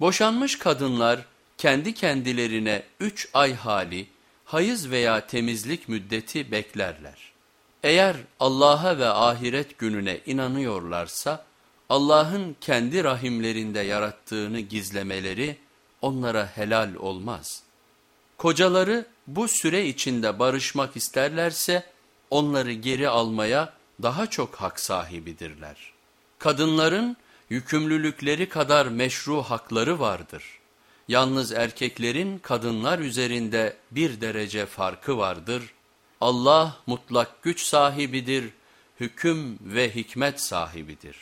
Boşanmış kadınlar kendi kendilerine üç ay hali, hayız veya temizlik müddeti beklerler. Eğer Allah'a ve ahiret gününe inanıyorlarsa, Allah'ın kendi rahimlerinde yarattığını gizlemeleri onlara helal olmaz. Kocaları bu süre içinde barışmak isterlerse, onları geri almaya daha çok hak sahibidirler. Kadınların yükümlülükleri kadar meşru hakları vardır. Yalnız erkeklerin kadınlar üzerinde bir derece farkı vardır. Allah mutlak güç sahibidir, hüküm ve hikmet sahibidir.